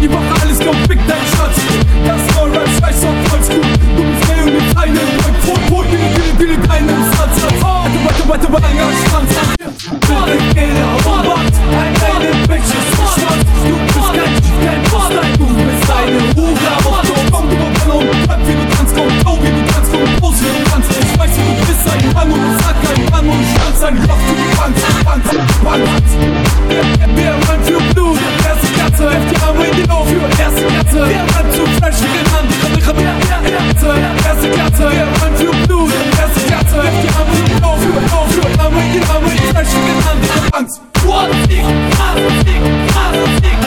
Igual What? Stick, stick, stick, stick.